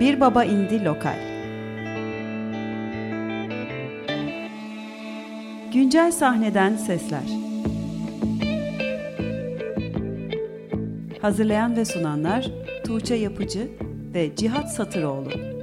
Bir Baba indi Lokal. Güncel sahneden sesler. Hazırlayan ve sunanlar Tuğçe Yapıcı ve Cihat Satıroğlu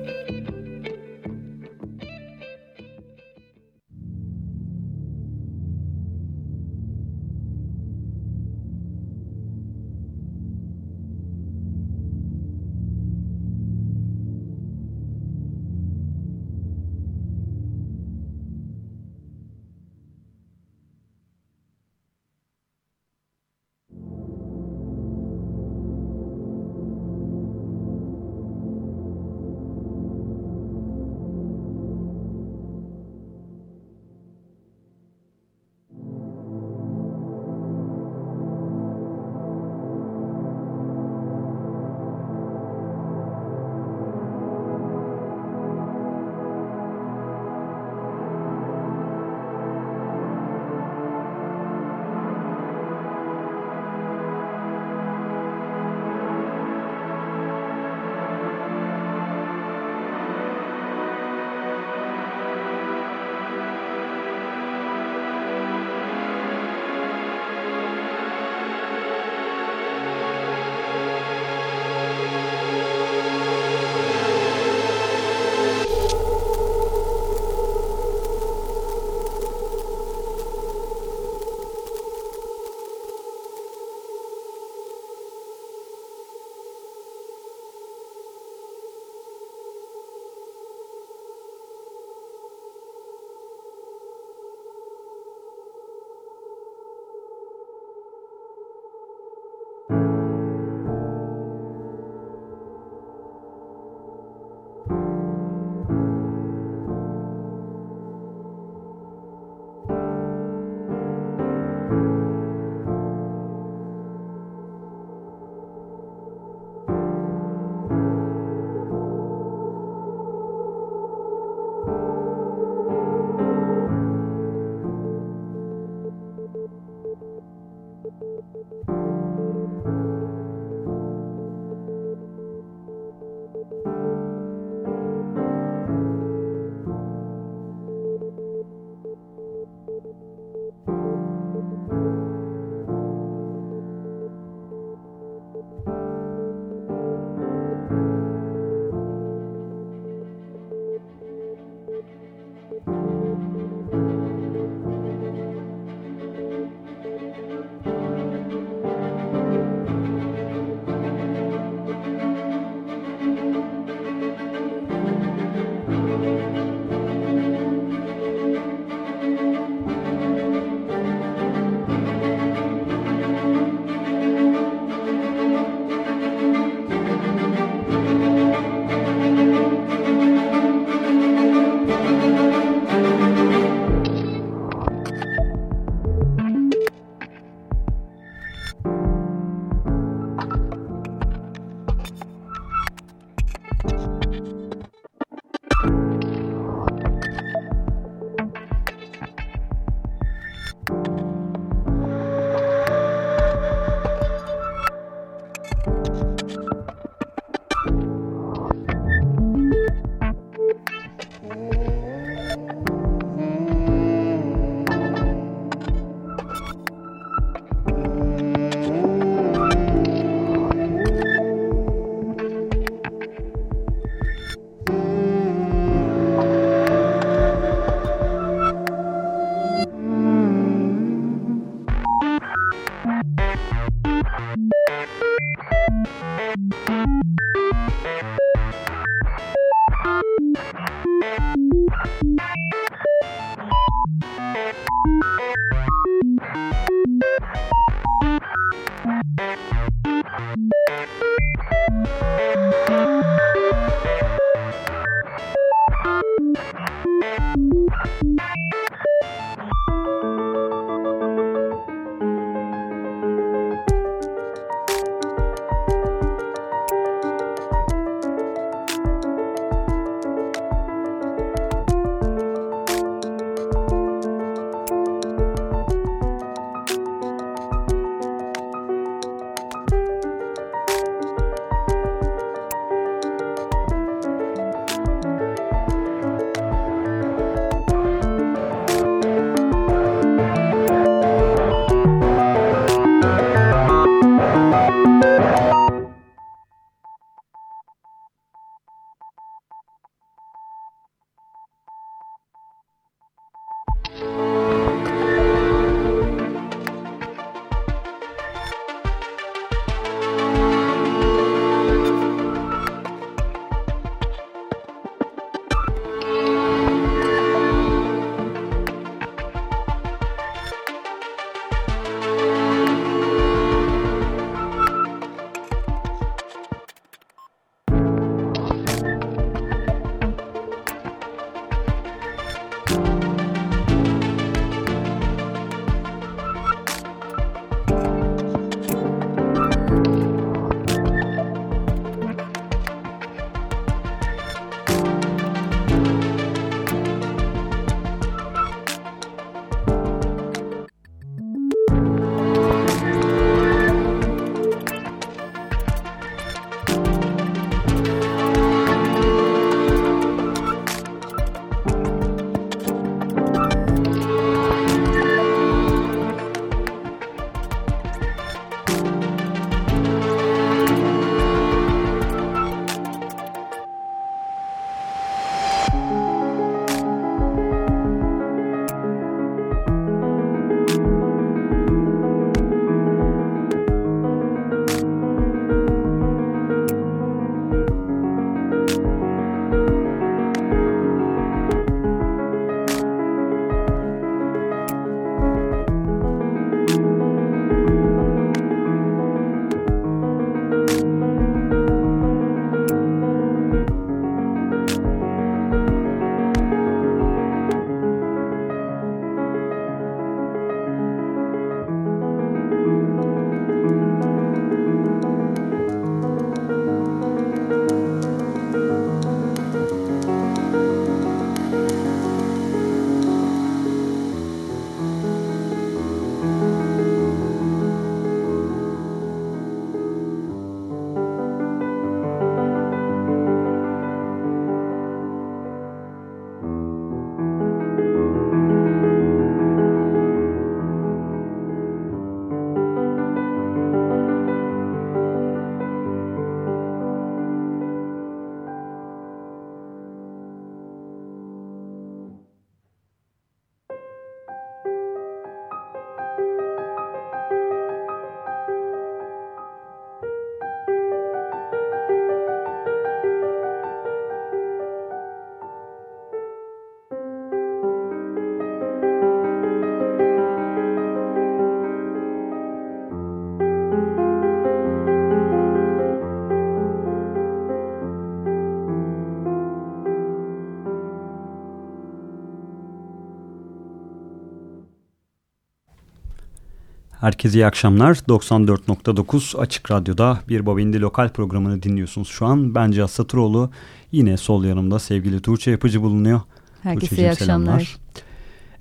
Herkese iyi akşamlar. 94.9 Açık Radyo'da bir Babindi Lokal programını dinliyorsunuz şu an. Ben Cihat Satıroğlu. Yine sol yanımda sevgili Tuğçe Yapıcı bulunuyor. Herkese Tuğçe'cim, iyi akşamlar. Selamlar.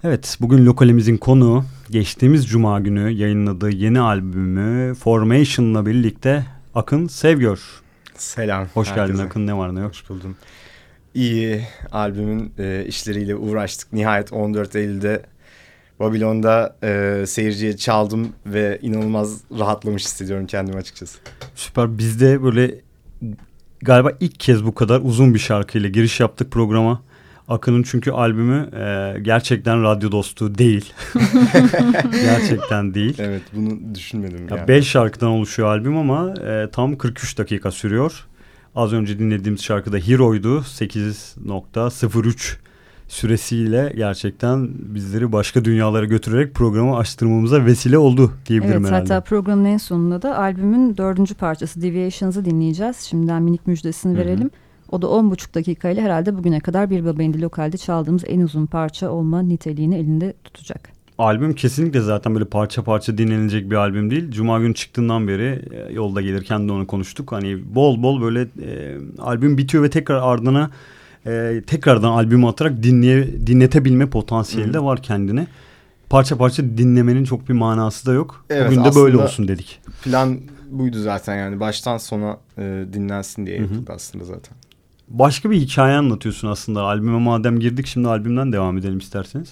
Evet bugün lokalimizin konuğu geçtiğimiz cuma günü yayınladığı yeni albümü Formation'la birlikte Akın Sevgör. Selam. Hoş herkese. geldin Akın ne var ne yok. Hoş buldum. İyi albümün e, işleriyle uğraştık. Nihayet 14 Eylül'de Babilon'da e, seyirciye çaldım ve inanılmaz rahatlamış hissediyorum kendimi açıkçası. Süper. Biz de böyle galiba ilk kez bu kadar uzun bir şarkıyla giriş yaptık programa. Akın'ın çünkü albümü e, gerçekten radyo dostu değil. gerçekten değil. Evet bunu düşünmedim. Ya yani. Beş şarkıdan oluşuyor albüm ama e, tam 43 dakika sürüyor. Az önce dinlediğimiz şarkıda Hero'ydu. 8.03 süresiyle gerçekten bizleri başka dünyalara götürerek programı açtırmamıza vesile oldu diyebilirim evet, herhalde. Hatta programın en sonunda da albümün dördüncü parçası Deviations'ı dinleyeceğiz. Şimdiden minik müjdesini Hı-hı. verelim. O da 10,5 dakikayla herhalde bugüne kadar bir babayindi lokalde çaldığımız en uzun parça olma niteliğini elinde tutacak. Albüm kesinlikle zaten böyle parça parça dinlenilecek bir albüm değil. Cuma günü çıktığından beri e, yolda gelirken de onu konuştuk. Hani bol bol böyle e, albüm bitiyor ve tekrar ardına e, tekrardan albümü atarak dinleye, dinletebilme potansiyeli Hı. de var kendine. Parça parça dinlemenin çok bir manası da yok. Evet, Bugün de böyle olsun dedik. Plan buydu zaten yani baştan sona e, dinlensin diye yapıldı aslında zaten. Başka bir hikaye anlatıyorsun aslında. Albüme madem girdik şimdi albümden devam edelim isterseniz.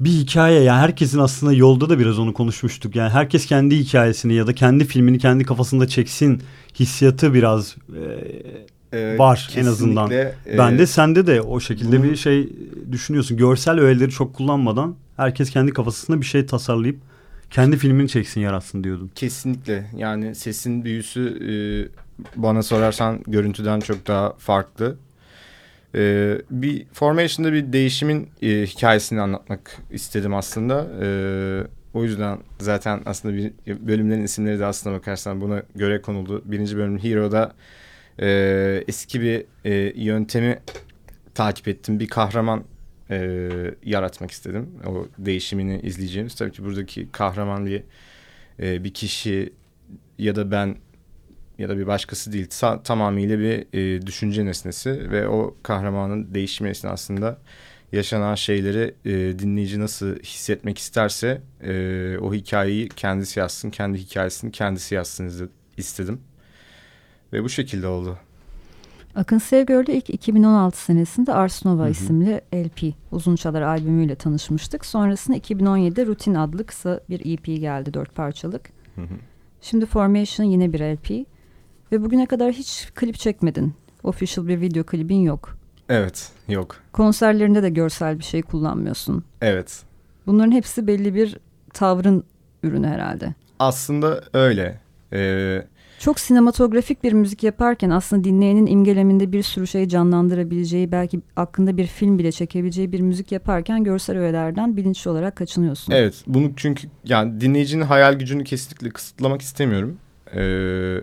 Bir hikaye yani herkesin aslında yolda da biraz onu konuşmuştuk. Yani herkes kendi hikayesini ya da kendi filmini kendi kafasında çeksin hissiyatı biraz e, e, var en azından. E, ben de sende de o şekilde bunu, bir şey düşünüyorsun. Görsel öğeleri çok kullanmadan herkes kendi kafasında bir şey tasarlayıp kendi filmini çeksin yaratsın diyordum. Kesinlikle yani sesin büyüsü e, bana sorarsan görüntüden çok daha farklı. E, bir Formation'da bir değişimin e, hikayesini anlatmak istedim aslında. E, o yüzden zaten aslında bir, bölümlerin isimleri de aslında bakarsan buna göre konuldu. Birinci bölüm Hero'da e, eski bir e, yöntemi takip ettim. Bir kahraman e, yaratmak istedim. O değişimini izleyeceğimiz. Tabii ki buradaki kahraman bir e, bir kişi ya da ben ya da bir başkası değil. Ta tamamıyla bir e, düşünce nesnesi ve o kahramanın değişimi esnasında yaşanan şeyleri e, dinleyici nasıl hissetmek isterse e, o hikayeyi kendisi yazsın, kendi hikayesini kendisi yazsın istedim. Ve bu şekilde oldu. Akın Sevgör'le ilk 2016 senesinde Ars Nova hı hı. isimli LP uzun çalar albümüyle tanışmıştık. Sonrasında 2017'de Rutin adlı kısa bir EP geldi dört parçalık. Hı hı. Şimdi Formation yine bir LP ve bugüne kadar hiç klip çekmedin. Official bir video klibin yok. Evet yok. Konserlerinde de görsel bir şey kullanmıyorsun. Evet. Bunların hepsi belli bir tavrın ürünü herhalde. Aslında öyle. Ee, çok sinematografik bir müzik yaparken aslında dinleyenin imgeleminde bir sürü şey canlandırabileceği belki hakkında bir film bile çekebileceği bir müzik yaparken görsel öğelerden bilinçli olarak kaçınıyorsun. Evet bunu çünkü yani dinleyicinin hayal gücünü kesinlikle kısıtlamak istemiyorum. Ee,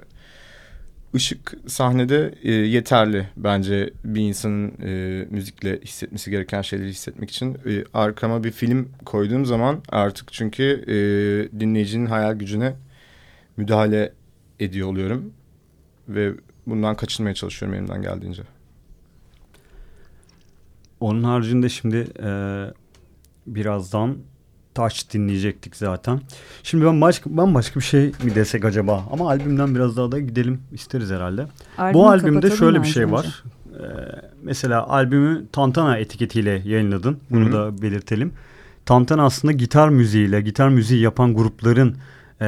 ışık sahnede e, yeterli bence bir insanın e, müzikle hissetmesi gereken şeyleri hissetmek için. E, arkama bir film koyduğum zaman artık çünkü e, dinleyicinin hayal gücüne müdahale ediyor oluyorum. Ve bundan kaçınmaya çalışıyorum elimden geldiğince. Onun haricinde şimdi e, birazdan Touch dinleyecektik zaten. Şimdi ben başka bambaşka bir şey mi desek acaba? Ama albümden biraz daha da gidelim isteriz herhalde. Albümü Bu albümde şöyle bir şey var. Ee, mesela albümü Tantana etiketiyle yayınladın. Bunu Hı-hı. da belirtelim. Tantana aslında gitar müziğiyle, gitar müziği yapan grupların e,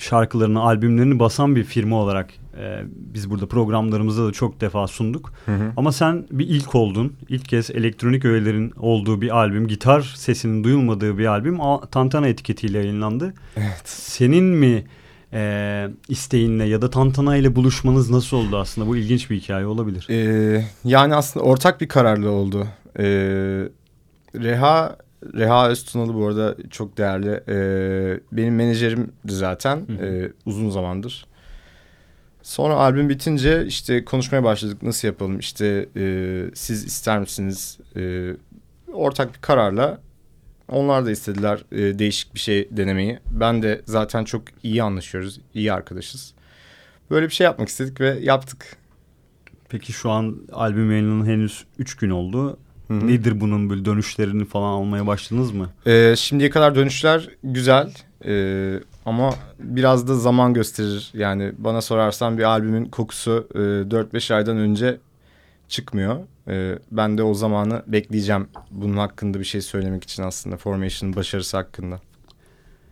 şarkılarını, albümlerini basan bir firma olarak e, biz burada programlarımızda da çok defa sunduk. Hı hı. Ama sen bir ilk oldun. İlk kez elektronik öğelerin olduğu bir albüm, gitar sesinin duyulmadığı bir albüm Tantana etiketiyle yayınlandı. Evet. Senin mi e, isteğinle ya da Tantana ile buluşmanız nasıl oldu aslında? Bu ilginç bir hikaye olabilir. Ee, yani aslında ortak bir kararlı oldu. Ee, Reha Reha Öztunalı bu arada çok değerli. Ee, benim menajerimdi zaten e, uzun zamandır. Sonra albüm bitince işte konuşmaya başladık nasıl yapalım işte e, siz ister misiniz e, ortak bir kararla Onlar da istediler e, değişik bir şey denemeyi. Ben de zaten çok iyi anlaşıyoruz, iyi arkadaşız. Böyle bir şey yapmak istedik ve yaptık. Peki şu an albüm yayınının henüz 3 gün oldu. Hı-hı. Nedir bunun böyle dönüşlerini falan almaya başladınız mı? Ee, şimdiye kadar dönüşler güzel. Ee, ama biraz da zaman gösterir. Yani bana sorarsan bir albümün kokusu e, 4-5 aydan önce çıkmıyor. E, ben de o zamanı bekleyeceğim bunun hakkında bir şey söylemek için aslında Formation'ın başarısı hakkında.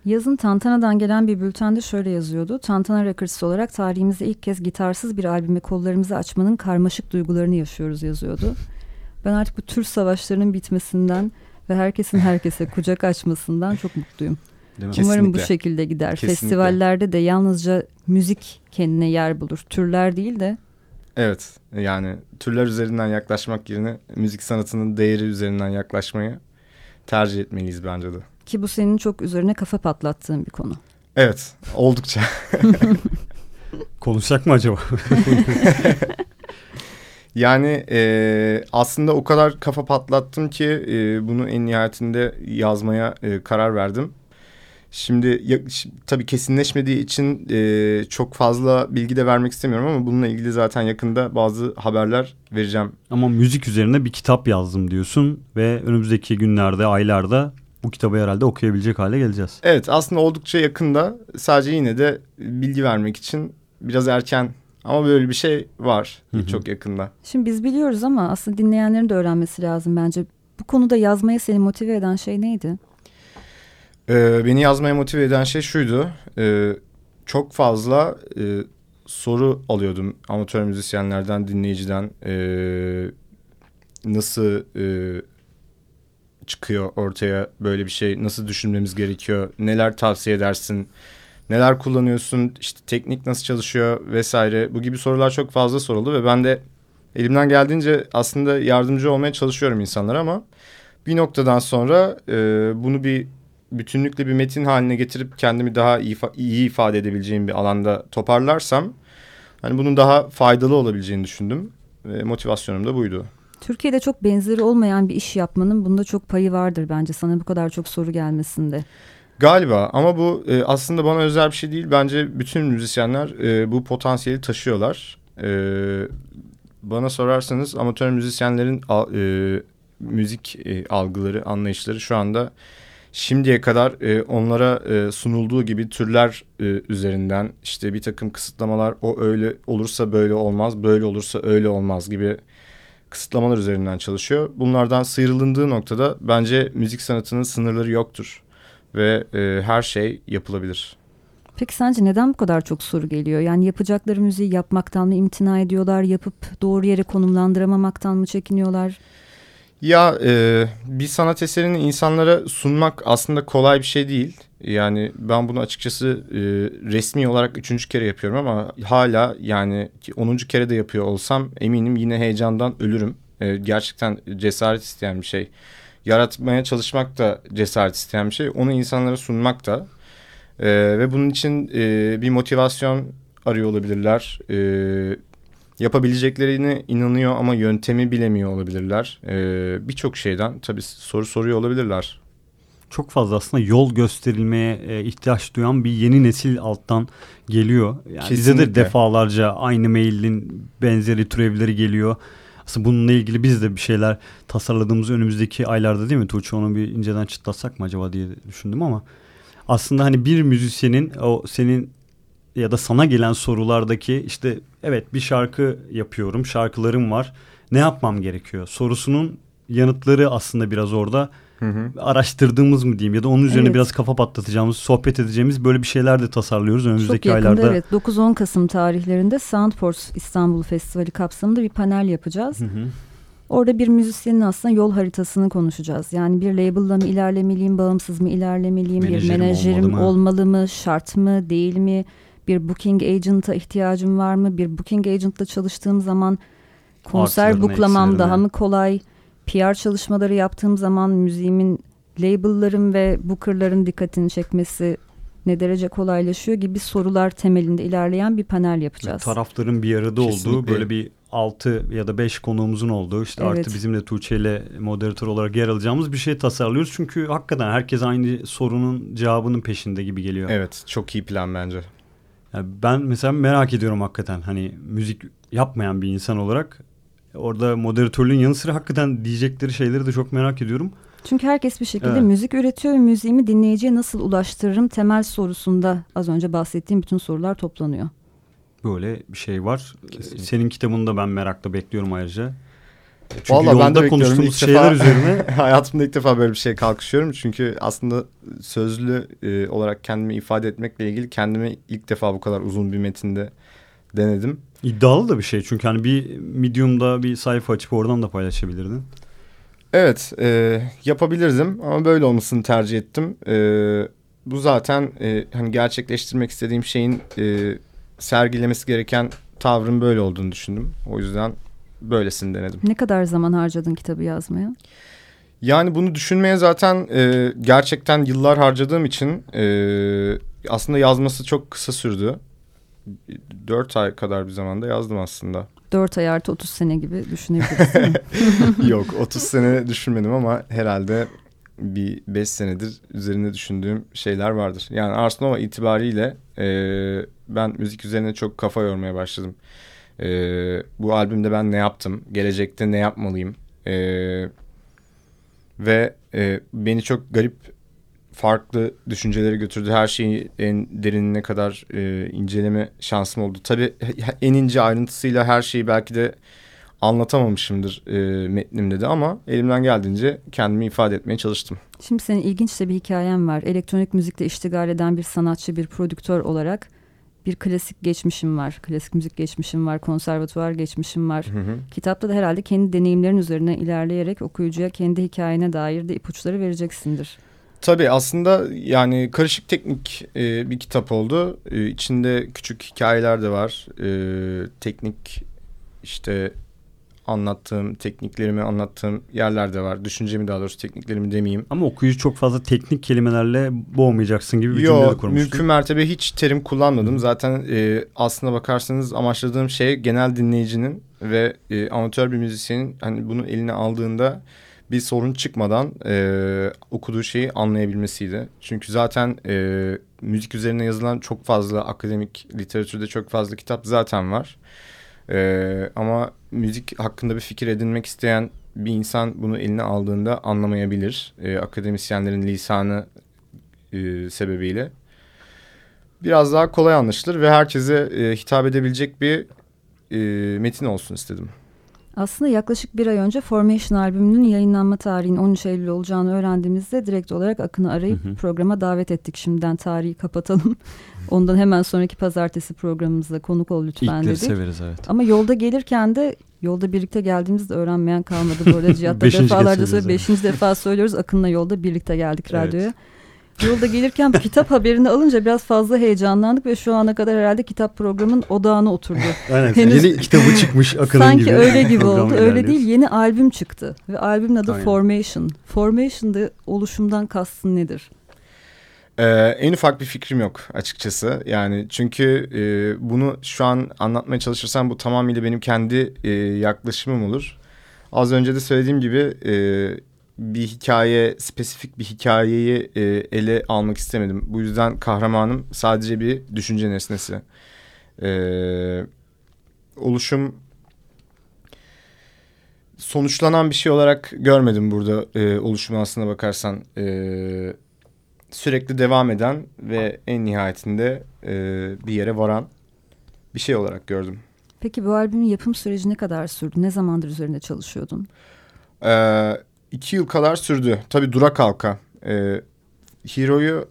Yazın Tantana'dan gelen bir bültende şöyle yazıyordu. Tantana Records olarak tarihimizde ilk kez gitarsız bir albüme kollarımızı açmanın karmaşık duygularını yaşıyoruz yazıyordu. Ben artık bu tür savaşlarının bitmesinden ve herkesin herkese kucak açmasından çok mutluyum. Umarım Kesinlikle. bu şekilde gider. Kesinlikle. Festivallerde de yalnızca müzik kendine yer bulur. Türler değil de. Evet yani türler üzerinden yaklaşmak yerine müzik sanatının değeri üzerinden yaklaşmayı tercih etmeliyiz bence de. Ki bu senin çok üzerine kafa patlattığın bir konu. Evet oldukça. Konuşacak mı acaba? yani e, aslında o kadar kafa patlattım ki e, bunu en nihayetinde yazmaya e, karar verdim. Şimdi ya, tabii kesinleşmediği için e, çok fazla bilgi de vermek istemiyorum ama bununla ilgili zaten yakında bazı haberler vereceğim. Ama müzik üzerine bir kitap yazdım diyorsun ve önümüzdeki günlerde, aylarda bu kitabı herhalde okuyabilecek hale geleceğiz. Evet aslında oldukça yakında sadece yine de bilgi vermek için biraz erken ama böyle bir şey var Hı-hı. çok yakında. Şimdi biz biliyoruz ama aslında dinleyenlerin de öğrenmesi lazım bence. Bu konuda yazmaya seni motive eden şey neydi? Ee, beni yazmaya motive eden şey şuydu. Ee, çok fazla e, soru alıyordum amatör müzisyenlerden, dinleyiciden. E, nasıl e, çıkıyor ortaya böyle bir şey? Nasıl düşünmemiz gerekiyor? Neler tavsiye edersin? Neler kullanıyorsun? İşte teknik nasıl çalışıyor vesaire. Bu gibi sorular çok fazla soruldu ve ben de elimden geldiğince aslında yardımcı olmaya çalışıyorum insanlara ama bir noktadan sonra e, bunu bir bütünlükle bir metin haline getirip kendimi daha iyi, iyi ifade edebileceğim bir alanda toparlarsam hani bunun daha faydalı olabileceğini düşündüm. Ve motivasyonum da buydu. Türkiye'de çok benzeri olmayan bir iş yapmanın bunda çok payı vardır bence sana bu kadar çok soru gelmesinde. Galiba ama bu e, aslında bana özel bir şey değil. Bence bütün müzisyenler e, bu potansiyeli taşıyorlar. E, bana sorarsanız amatör müzisyenlerin e, müzik e, algıları, anlayışları şu anda şimdiye kadar e, onlara e, sunulduğu gibi türler e, üzerinden işte bir takım kısıtlamalar o öyle olursa böyle olmaz, böyle olursa öyle olmaz gibi kısıtlamalar üzerinden çalışıyor. Bunlardan sıyrılındığı noktada bence müzik sanatının sınırları yoktur ve e, her şey yapılabilir. Peki sence neden bu kadar çok soru geliyor? Yani yapacakları müziği yapmaktan mı imtina ediyorlar? Yapıp doğru yere konumlandıramamaktan mı çekiniyorlar? Ya e, bir sanat eserini insanlara sunmak aslında kolay bir şey değil. Yani ben bunu açıkçası e, resmi olarak üçüncü kere yapıyorum ama hala yani onuncu kere de yapıyor olsam eminim yine heyecandan ölürüm. E, gerçekten cesaret isteyen bir şey. Yaratmaya çalışmak da cesaret isteyen bir şey. Onu insanlara sunmak da. E, ve bunun için e, bir motivasyon arıyor olabilirler. E, yapabileceklerine inanıyor ama yöntemi bilemiyor olabilirler. Ee, Birçok şeyden tabii soru soruyor olabilirler. Çok fazla aslında yol gösterilmeye e, ihtiyaç duyan bir yeni nesil alttan geliyor. Yani bize de defalarca aynı mailin benzeri türevleri geliyor. Aslında bununla ilgili biz de bir şeyler tasarladığımız önümüzdeki aylarda değil mi Tuğçe onu bir inceden çıtlatsak mı acaba diye düşündüm ama aslında hani bir müzisyenin o senin ya da sana gelen sorulardaki işte evet bir şarkı yapıyorum, şarkılarım var. Ne yapmam gerekiyor? Sorusunun yanıtları aslında biraz orada hı hı. araştırdığımız mı diyeyim ya da onun üzerine evet. biraz kafa patlatacağımız, sohbet edeceğimiz böyle bir şeyler de tasarlıyoruz önümüzdeki Çok yakında, aylarda. evet 9-10 Kasım tarihlerinde Soundports İstanbul Festivali kapsamında bir panel yapacağız. Hı hı. Orada bir müzisyenin aslında yol haritasını konuşacağız. Yani bir label'la mı ilerlemeliyim, bağımsız mı ilerlemeliyim, menajerim bir menajerim olmalı mı? olmalı mı, şart mı, değil mi? bir booking agent'a ihtiyacım var mı? Bir booking agent'la çalıştığım zaman konser Artlarını, buklamam daha mı kolay? PR çalışmaları yaptığım zaman müziğimin label'ların ve booker'ların dikkatini çekmesi ne derece kolaylaşıyor gibi sorular temelinde ilerleyen bir panel yapacağız. Tarafların bir arada Kesinlikle. olduğu böyle bir 6 ya da 5 konuğumuzun olduğu işte Evet. artı bizim de Tuğçe ile moderatör olarak yer alacağımız bir şey tasarlıyoruz. Çünkü hakikaten herkes aynı sorunun cevabının peşinde gibi geliyor. Evet çok iyi plan bence. Yani ben mesela merak ediyorum hakikaten hani müzik yapmayan bir insan olarak orada moderatörlüğün yanı sıra hakikaten diyecekleri şeyleri de çok merak ediyorum. Çünkü herkes bir şekilde Evet. müzik üretiyor ve müziğimi dinleyiciye nasıl ulaştırırım temel sorusunda az önce bahsettiğim bütün sorular toplanıyor. Böyle bir şey var. Kesinlikle. Senin kitabını da ben merakla bekliyorum ayrıca. Çünkü Vallahi ben de konuştuğumuz İlk şeyler defa- üzerine Hayatımda ilk defa böyle bir şeye kalkışıyorum. Çünkü aslında sözlü e, olarak kendimi ifade etmekle ilgili kendimi ilk defa bu kadar uzun bir metinde denedim. iddialı da bir şey. Çünkü hani bir Medium'da bir sayfa açıp oradan da paylaşabilirdin. Evet e, yapabilirdim ama böyle olmasını tercih ettim. E, bu zaten e, hani gerçekleştirmek istediğim şeyin e, sergilemesi gereken tavrın böyle olduğunu düşündüm. O yüzden böylesini denedim. Ne kadar zaman harcadın kitabı yazmaya? Yani bunu düşünmeye zaten e, gerçekten yıllar harcadığım için e, aslında yazması çok kısa sürdü. Dört ay kadar bir zamanda yazdım aslında. 4 ay artı 30 sene gibi düşünebiliriz? Yok 30 sene düşünmedim ama herhalde bir 5 senedir üzerinde düşündüğüm şeyler vardır. Yani Ars Nova itibariyle e, ben müzik üzerine çok kafa yormaya başladım. E, bu albümde ben ne yaptım? Gelecekte ne yapmalıyım? E, ve e, beni çok garip farklı düşüncelere götürdü. Her şeyi en derinine kadar e, inceleme şansım oldu. Tabii en ince ayrıntısıyla her şeyi belki de anlatamamışımdır e, metnimde de ama elimden geldiğince kendimi ifade etmeye çalıştım. Şimdi senin ilginç de bir hikayen var. Elektronik müzikle iştigal eden bir sanatçı, bir prodüktör olarak bir klasik geçmişim var. Klasik müzik geçmişim var, konservatuvar geçmişim var. Hı hı. Kitapta da herhalde kendi deneyimlerin üzerine ilerleyerek okuyucuya kendi hikayene dair de ipuçları vereceksindir. Tabii aslında yani karışık teknik e, bir kitap oldu. E, içinde küçük hikayeler de var. E, teknik işte anlattığım, tekniklerimi anlattığım yerler de var. Düşüncemi daha doğrusu tekniklerimi demeyeyim. Ama okuyucu çok fazla teknik kelimelerle boğmayacaksın gibi bir cümle de kurmuştun. mümkün mertebe hiç terim kullanmadım. Zaten e, aslına bakarsanız amaçladığım şey genel dinleyicinin ve e, amatör bir müzisyenin hani bunu eline aldığında bir sorun çıkmadan e, okuduğu şeyi anlayabilmesiydi. Çünkü zaten e, müzik üzerine yazılan çok fazla akademik literatürde çok fazla kitap zaten var. E, ama müzik hakkında bir fikir edinmek isteyen bir insan bunu eline aldığında anlamayabilir. E, akademisyenlerin lisanı e, sebebiyle. Biraz daha kolay anlaşılır ve herkese e, hitap edebilecek bir e, metin olsun istedim. Aslında yaklaşık bir ay önce Formation albümünün yayınlanma tarihinin 13 Eylül olacağını öğrendiğimizde direkt olarak Akın'ı arayıp Hı hı. programa davet ettik. Şimdiden tarihi kapatalım. Ondan hemen sonraki pazartesi programımızda konuk ol lütfen İlkleri dedik. severiz evet. Ama yolda gelirken de yolda birlikte geldiğimizde öğrenmeyen kalmadı. Bu arada Cihat'ta defalarca söylüyoruz, beşinci defa söylüyoruz. Akın'la yolda birlikte geldik Evet. Yolda gelirken kitap haberini alınca biraz fazla heyecanlandık ve şu ana kadar herhalde kitap programın odağına oturdu. Aynen. Henüz- Yeni kitabı çıkmış Akın'ın Sanki gibi. öyle gibi oldu. Öyle değil. Yeni albüm çıktı ve albümün adı Aynen. Formation. Formation'da oluşumdan kastın nedir? Ee, en ufak bir fikrim yok açıkçası. Yani çünkü e, bunu şu an anlatmaya çalışırsam bu tamamıyla benim kendi e, yaklaşımım olur. Az önce de söylediğim gibi e, bir hikaye, spesifik bir hikayeyi e, ele almak istemedim. Bu yüzden kahramanım sadece bir düşünce nesnesi. E, oluşum sonuçlanan bir şey olarak görmedim burada e, oluşumu aslına bakarsan. E, sürekli devam eden ve en nihayetinde e, bir yere varan bir şey olarak gördüm. Peki bu albümün yapım süreci ne kadar sürdü? Ne zamandır üzerinde çalışıyordun? Ee, iki yıl kadar sürdü. Tabii durak halka. Ee, Hero'yu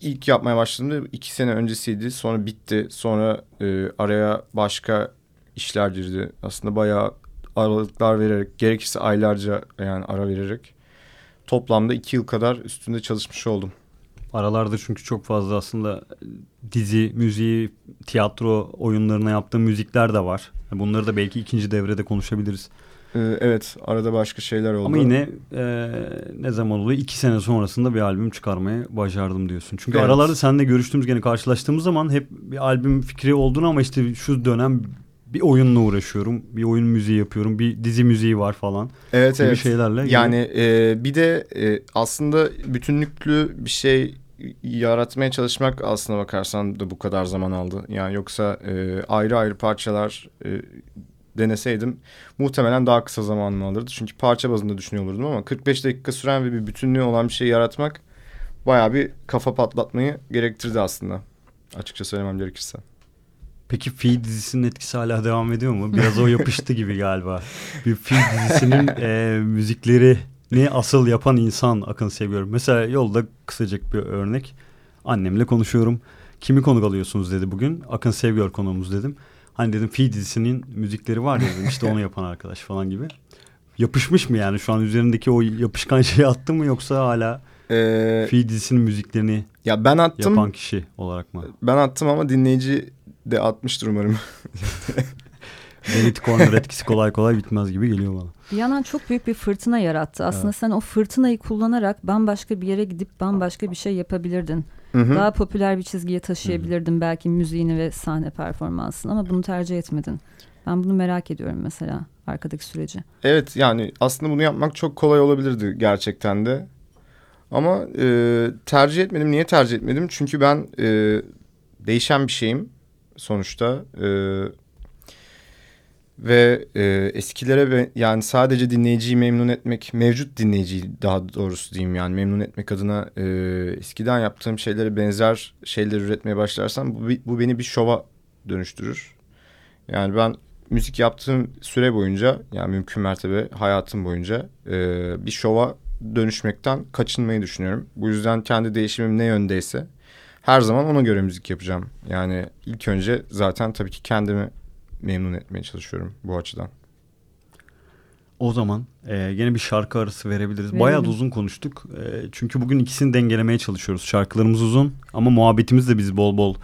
ilk yapmaya başladığımda iki sene öncesiydi. Sonra bitti. Sonra e, araya başka işler girdi. Aslında bayağı aralıklar vererek, gerekirse aylarca yani ara vererek toplamda iki yıl kadar üstünde çalışmış oldum. Aralarda çünkü çok fazla aslında dizi, müziği, tiyatro oyunlarına yaptığı müzikler de var. Bunları da belki ikinci devrede konuşabiliriz. Ee, evet arada başka şeyler oldu. Ama yine e, ne zaman oluyor? İki sene sonrasında bir albüm çıkarmayı başardım diyorsun. Çünkü Evet. aralarda seninle görüştüğümüz gene karşılaştığımız zaman hep bir albüm fikri olduğunu ama işte şu dönem bir oyunla uğraşıyorum. Bir oyun müziği yapıyorum. Bir dizi müziği var falan. Evet gibi evet. şeylerle. Yani e, bir de e, aslında bütünlüklü bir şey yaratmaya çalışmak aslına bakarsan da bu kadar zaman aldı. Yani yoksa e, ayrı ayrı parçalar e, deneseydim muhtemelen daha kısa zamanımı alırdı. Çünkü parça bazında düşünüyor olurdum ama 45 dakika süren ve bir bütünlüğü olan bir şey yaratmak bayağı bir kafa patlatmayı gerektirdi aslında. Açıkça söylemem gerekirse. Peki Fi dizisinin etkisi hala devam ediyor mu? Biraz o yapıştı gibi galiba. Bir Fi dizisinin e, müzikleri ne asıl yapan insan Akın seviyorum. Mesela yolda kısacık bir örnek. Annemle konuşuyorum. Kimi konuk alıyorsunuz dedi bugün. Akın Sevgör konuğumuz dedim. Hani dedim Fi dizisinin müzikleri var ya dedim. İşte onu yapan arkadaş falan gibi. Yapışmış mı yani şu an üzerindeki o yapışkan şeyi attı mı yoksa hala Ee, Fi dizisinin müziklerini ya ben attım. yapan kişi olarak mı? Ben attım ama dinleyici de atmıştır umarım. Vanity Corner etkisi kolay kolay bitmez gibi geliyor bana. Bir yandan çok büyük bir fırtına yarattı. Aslında sen o fırtınayı kullanarak bambaşka bir yere gidip bambaşka bir şey yapabilirdin. Hı hı. Daha popüler bir çizgiye taşıyabilirdin belki müziğini ve sahne performansını ama bunu tercih etmedin. Ben bunu merak ediyorum mesela arkadaki süreci. Evet yani aslında bunu yapmak çok kolay olabilirdi gerçekten de. Ama e, tercih etmedim. Niye tercih etmedim? Çünkü ben e, değişen bir şeyim sonuçta. E, ve e, eskilere be- yani sadece dinleyiciyi memnun etmek, mevcut dinleyiciyi daha doğrusu diyeyim yani memnun etmek adına e, eskiden yaptığım şeylere benzer şeyler üretmeye başlarsam bu, bu beni bir şova dönüştürür. Yani ben müzik yaptığım süre boyunca yani mümkün mertebe hayatım boyunca e, bir şova dönüşmekten kaçınmayı düşünüyorum. Bu yüzden kendi değişimim ne yöndeyse her zaman ona göre müzik yapacağım. Yani ilk önce zaten tabii ki kendimi memnun etmeye çalışıyorum bu açıdan. O zaman e, yine bir şarkı arası verebiliriz. Verelim. Bayağı da uzun konuştuk. E, çünkü bugün ikisini dengelemeye çalışıyoruz. Şarkılarımız uzun ama muhabbetimiz de biz bol bol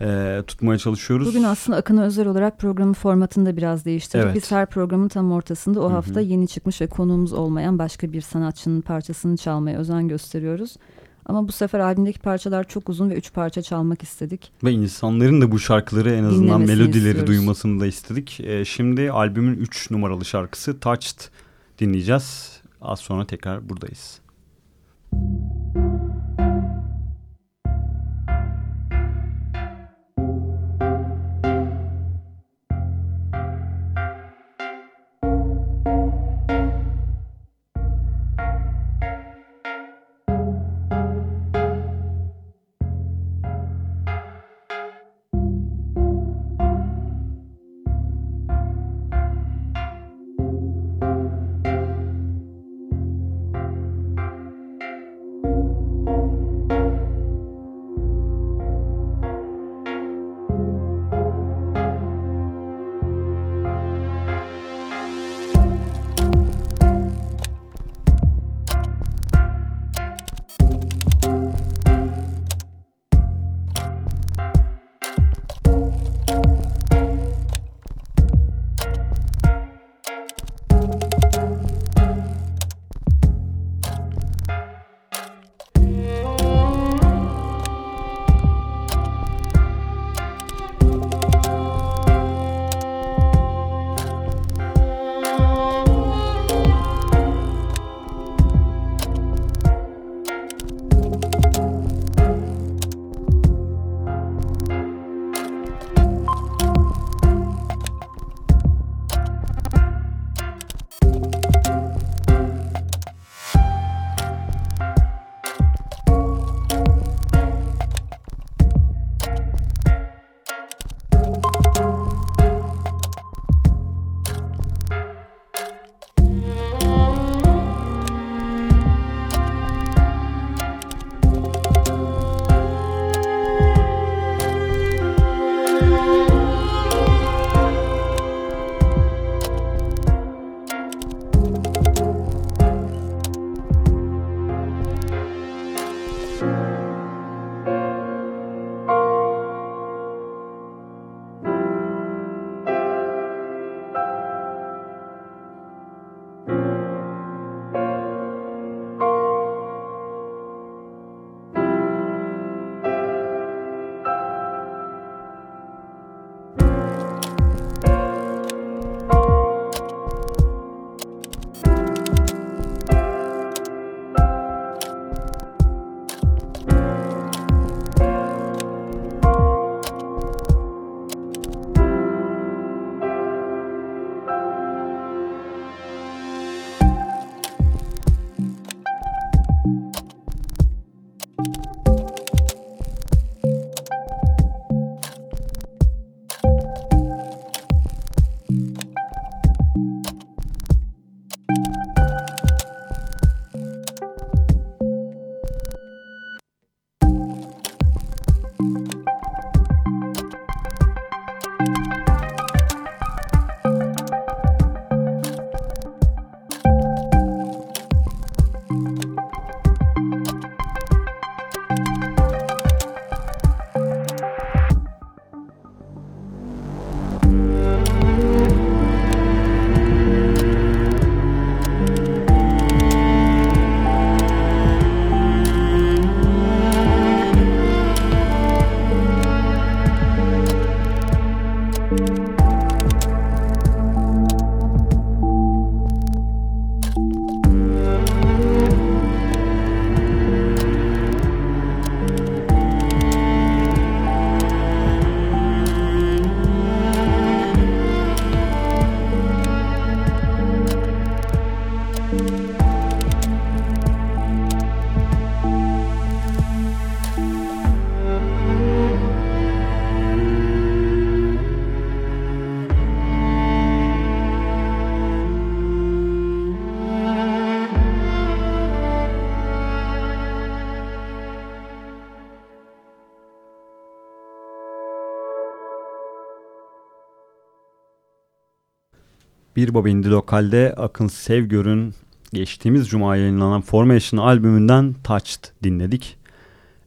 e, tutmaya çalışıyoruz. Bugün aslında Akın'a özel olarak programın formatını da biraz değiştirdik. Evet. Biz her programın tam ortasında o Hı hı. hafta yeni çıkmış ve konuğumuz olmayan başka bir sanatçının parçasını çalmaya özen gösteriyoruz. Ama bu sefer albümdeki parçalar çok uzun ve üç parça çalmak istedik. Ve insanların da bu şarkıları en azından Dinlemesini melodileri istiyoruz. duymasını da istedik. E, şimdi albümün 3 numaralı şarkısı Touched dinleyeceğiz. Az sonra tekrar buradayız. Touched Bir Baba Indie Lokal'de Akın Sevgör'ün geçtiğimiz cuma yayınlanan Formation albümünden Touched dinledik.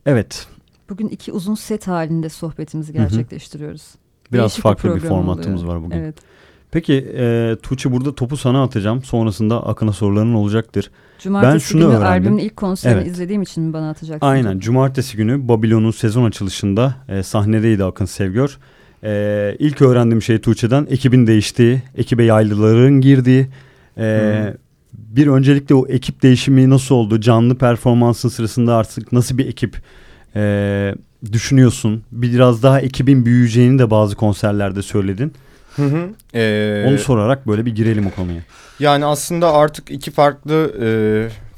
Evet. Bugün iki uzun set halinde sohbetimizi gerçekleştiriyoruz. Biraz Değişik farklı bir, bir formatımız oluyor. var bugün. Evet. Peki e, Tuğçe burada topu sana atacağım. Sonrasında Akın'a soruların olacaktır. Cumartesi ben şunu günü öğrendim. albümün ilk konserini evet. izlediğim için bana atacaksın? Aynen. Cumartesi günü Babilon'un sezon açılışında e, sahnedeydi Akın Sevgör. E, ilk öğrendiğim şey Tuğçe'den ekibin değiştiği, ekibe yaylıların girdiği, e, hmm. bir öncelikle o ekip değişimi nasıl oldu? Canlı performansın sırasında artık nasıl bir ekip e, düşünüyorsun? Biraz daha ekibin büyüyeceğini de bazı konserlerde söyledin. Hı hı. Ee, Onu sorarak böyle bir girelim o konuya. Yani aslında artık iki farklı e,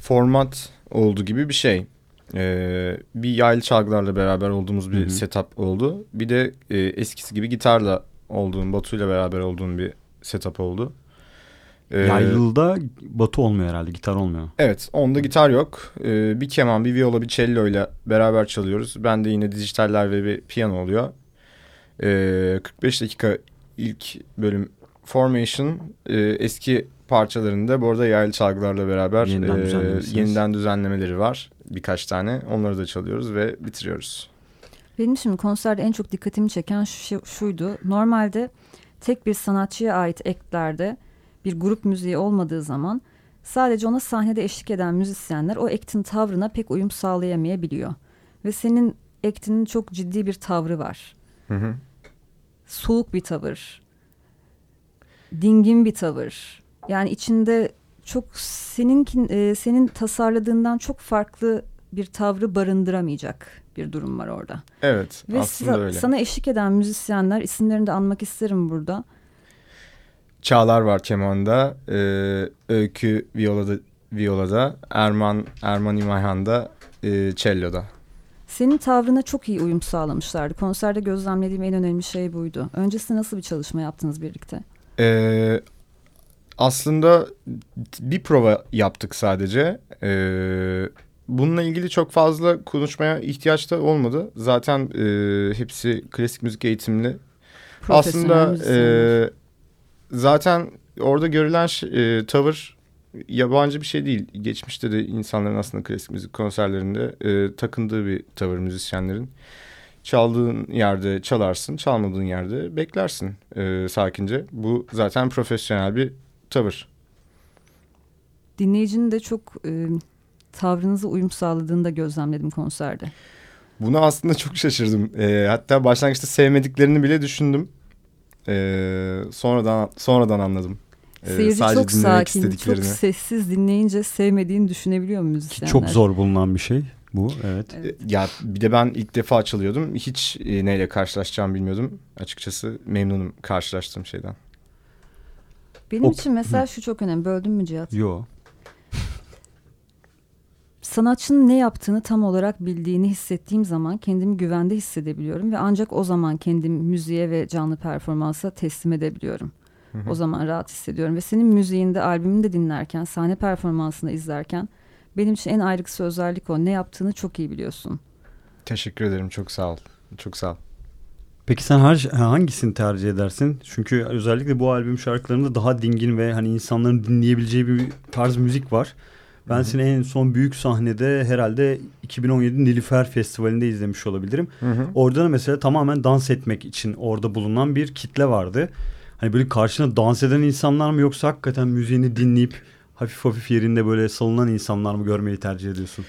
format oldu gibi bir şey. E, bir yaylı çalgılarla beraber olduğumuz bir Hı-hı. setup oldu. Bir de e, eskisi gibi gitarla olduğum, Batu'yla beraber olduğum bir setup oldu. Ee, Yaylılı'da Batu olmuyor herhalde, gitar olmuyor. Evet, onda gitar yok. Ee, bir keman, bir viola, bir cello ile beraber çalıyoruz. Ben de yine dijitaller ve bir piyano oluyor. Ee, 45 dakika ilk bölüm Formation e, eski parçalarında bu arada yaylı çalgılarla beraber yeniden, e, yeniden düzenlemeleri var. Birkaç tane. Onları da çalıyoruz ve bitiriyoruz. Benim şimdi konserde en çok dikkatimi çeken şu, şuydu. Normalde tek bir sanatçıya ait ektlerde bir grup müziği olmadığı zaman sadece ona sahnede eşlik eden müzisyenler o ektin tavrına pek uyum sağlayamayabiliyor. Ve senin ektinin çok ciddi bir tavrı var. Hı hı soğuk bir tavır, dingin bir tavır. Yani içinde çok senin e, senin tasarladığından çok farklı bir tavrı barındıramayacak bir durum var orada. Evet, Ve aslında sa- öyle. Sana eşlik eden müzisyenler isimlerini de anmak isterim burada. Çağlar var kemanda, e, Öykü violada, violada, Erman Erman İmayhan'da, e, cello'da. Senin tavrına çok iyi uyum sağlamışlardı. Konserde gözlemlediğim en önemli şey buydu. Öncesinde nasıl bir çalışma yaptınız birlikte? Ee, aslında bir prova yaptık sadece. Ee, bununla ilgili çok fazla konuşmaya ihtiyaç da olmadı. Zaten e, hepsi klasik müzik eğitimli. Aslında e, zaten orada görülen e, tavır yabancı bir şey değil. Geçmişte de insanların aslında klasik müzik konserlerinde e, takındığı bir tavır müzisyenlerin. Çaldığın yerde çalarsın, çalmadığın yerde beklersin e, sakince. Bu zaten profesyonel bir tavır. Dinleyicinin de çok e, tavrınıza uyum sağladığını da gözlemledim konserde. Bunu aslında çok şaşırdım. E, hatta başlangıçta sevmediklerini bile düşündüm. E, sonradan sonradan anladım. Ee, Seyirci sadece çok sakin, çok sessiz dinleyince sevmediğini düşünebiliyor müzisyenler? Çok zor bulunan bir şey bu, evet. evet. Ya bir de ben ilk defa çalıyordum. Hiç e, neyle karşılaşacağımı bilmiyordum. Açıkçası memnunum karşılaştığım şeyden. Benim o... için mesela Hı. şu çok önemli. Böldüm mü Cihat? Yok. Sanatçının ne yaptığını tam olarak bildiğini hissettiğim zaman kendimi güvende hissedebiliyorum ve ancak o zaman kendimi müziğe ve canlı performansa teslim edebiliyorum. O zaman rahat hissediyorum ve senin müziğinde, albümünü de dinlerken, sahne performansını izlerken benim için en ayrıksı özellik o. Ne yaptığını çok iyi biliyorsun. Teşekkür ederim. Çok sağ ol. Çok sağ ol. Peki sen hangisini tercih edersin? Çünkü özellikle bu albüm şarkılarında daha dingin ve hani insanların dinleyebileceği bir tarz müzik var. Ben Hı-hı. seni en son büyük sahnede herhalde 2017 Nilüfer Festivali'nde izlemiş olabilirim. Hı-hı. Orada da mesela tamamen dans etmek için orada bulunan bir kitle vardı. Hani böyle karşına dans eden insanlar mı yoksa hakikaten müziğini dinleyip hafif hafif yerinde böyle salınan insanlar mı görmeyi tercih ediyorsun?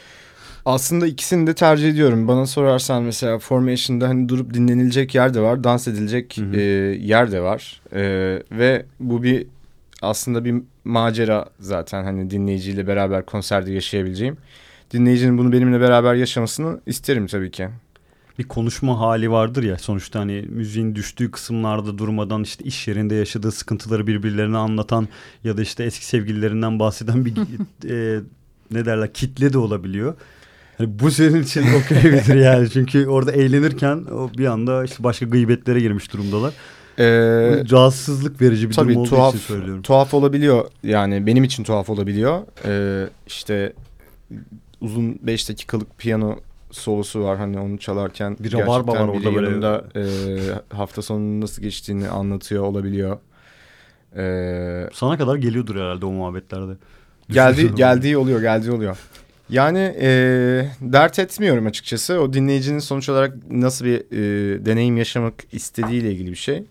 Aslında ikisini de tercih ediyorum. Bana sorarsan mesela Formation'da hani durup dinlenilecek yer de var, dans edilecek hı hı. E, yer de var. E, ve bu bir aslında bir macera zaten hani dinleyiciyle beraber konserde yaşayabileceğim. Dinleyicinin bunu benimle beraber yaşamasını isterim tabii ki bir konuşma hali vardır ya sonuçta hani müziğin düştüğü kısımlarda durmadan işte iş yerinde yaşadığı sıkıntıları birbirlerine anlatan ya da işte eski sevgililerinden bahseden bir e, ne derler kitle de olabiliyor. Hani bu senin için okey midir yani çünkü orada eğlenirken o bir anda işte başka gıybetlere girmiş durumdalar. Ee, rahatsızlık verici bir tabii, durum olduğu tuhaf, için söylüyorum. Tuhaf olabiliyor yani benim için tuhaf olabiliyor. Ee, işte uzun 5 dakikalık piyano solosu var hani onu çalarken bir gerçekten var orada böyle e, hafta sonu nasıl geçtiğini anlatıyor olabiliyor. Ee, Sana kadar geliyordur herhalde o muhabbetlerde. geldi geldiği oluyor, geldiği oluyor. Yani e, dert etmiyorum açıkçası. O dinleyicinin sonuç olarak nasıl bir e, deneyim yaşamak istediğiyle ilgili bir şey.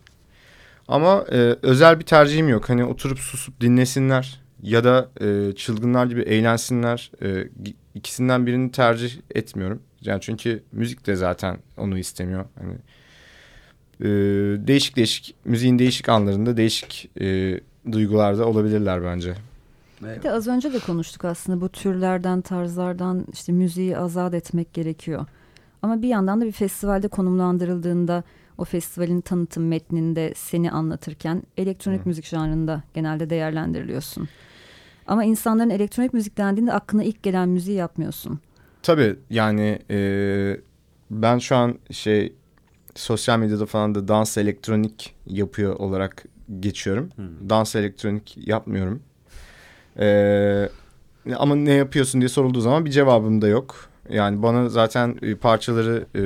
Ama e, özel bir tercihim yok. Hani oturup susup dinlesinler ya da e, çılgınlar gibi eğlensinler. E, ikisinden birini tercih etmiyorum. Yani çünkü müzik de zaten onu istemiyor. Hani e, değişik değişik müziğin değişik anlarında değişik e, duygularda olabilirler bence. Bir de az önce de konuştuk aslında bu türlerden, tarzlardan işte müziği azat etmek gerekiyor. Ama bir yandan da bir festivalde konumlandırıldığında o festivalin tanıtım metninde seni anlatırken elektronik Hı. müzik janrında genelde değerlendiriliyorsun. Ama insanların elektronik müzik dendiğinde aklına ilk gelen müziği yapmıyorsun. Tabii yani e, ben şu an şey sosyal medyada falan da dans elektronik yapıyor olarak geçiyorum. Hmm. Dans elektronik yapmıyorum. E, ama ne yapıyorsun diye sorulduğu zaman bir cevabım da yok. Yani bana zaten e, parçaları e,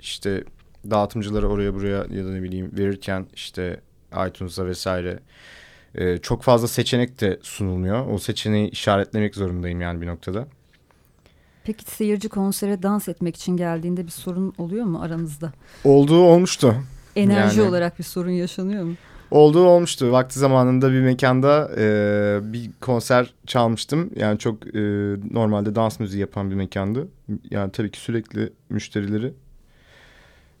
işte dağıtımcılara oraya buraya ya da ne bileyim verirken işte iTunes'a vesaire e, çok fazla seçenek de sunulmuyor. O seçeneği işaretlemek zorundayım yani bir noktada. Peki seyirci konsere dans etmek için geldiğinde bir sorun oluyor mu aranızda? Olduğu olmuştu. Enerji Yani- olarak bir sorun yaşanıyor mu? Olduğu olmuştu. Vakti zamanında bir mekanda e, bir konser çalmıştım. Yani çok e, normalde dans müziği yapan bir mekandı. Yani tabii ki sürekli müşterileri